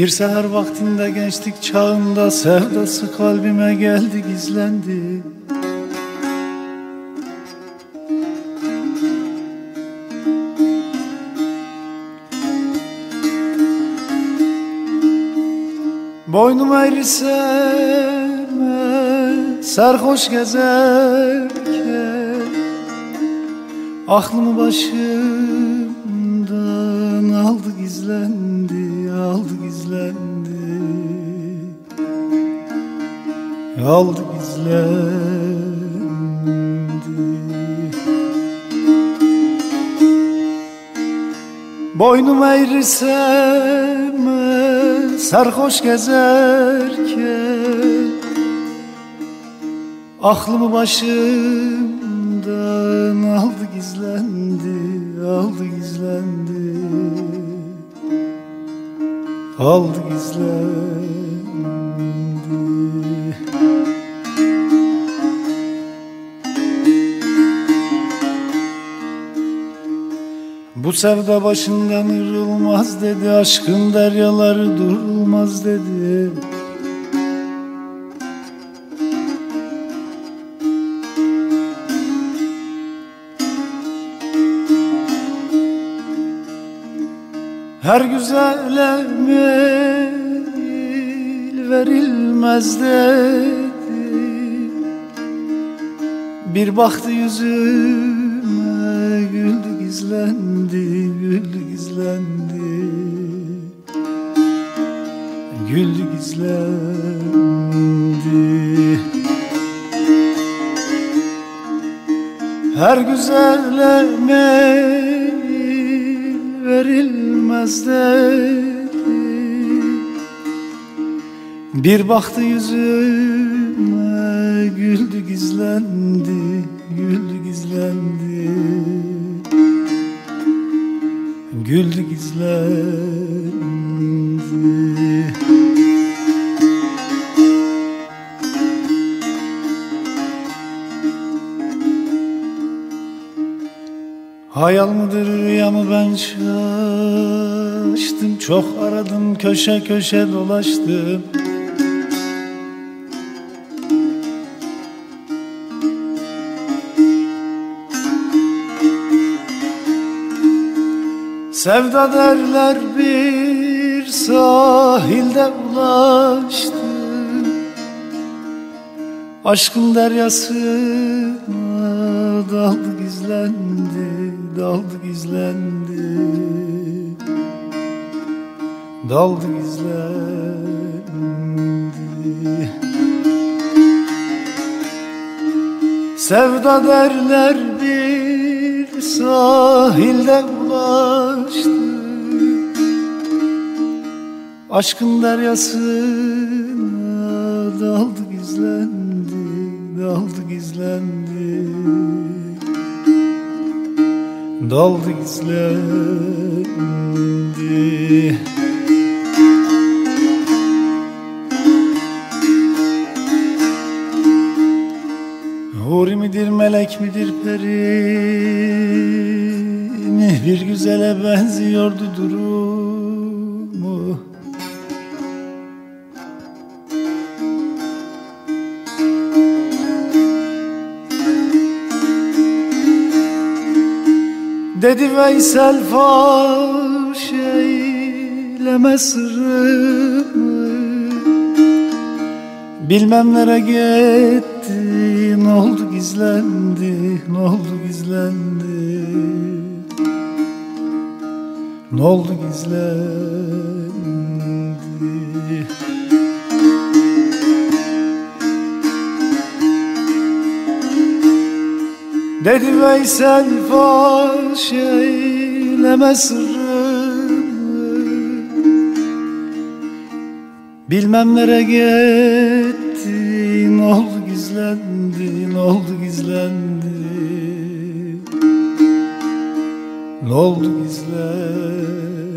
Bir seher vaktinde gençlik çağında sevdası kalbime geldi gizlendi. Boynum eğri sevme Sarhoş gezerken Aklımı başımdan aldı gizlendi Aldı gizlendi. Aldı gizlendi. Boynum eğri sevme Sarhoş gezerken. Aklımı başımdan aldı gizlendi Aldı gizlendi Aldı gizlendi. Bu sevda başından ırılmaz dedi Aşkın deryaları durulmaz dedi Her güzele meyil verilmez dedi Bir baktı yüzüme güldü gizlendi, güldü gizlendi. Güldü gizlendi. Her güzelle meyil verilmez dedi Bir baktı yüzüme güldü gizlendi, güldü gizlendi. Güldü gizlendi Hayal mıdır rüya ben şaştım. Çok aradım köşe köşe dolaştım. Sevda derler bir sahilde ulaştım. Aşkın deryasına daldı gizlendi, daldı gizlendi Daldı gizlendi Sevda derler bir sahilde ulaştı Aşkın deryasına daldı gizlendi, daldı gizlendi Daldı gizlendi. Huri midir melek midir peri mi Bir güzele benziyordu durumu Dedi Veysel faş eyleme sırrımı. Bilmem nere gitti, ne oldu gizlendi, ne oldu gizlendi. Ne oldu gizlendi Dedi Veysel faş eyleme sırrımı Bilmem nere gitti, ne oldu gizlendi, ne oldu gizlendi Ne oldu gizlendi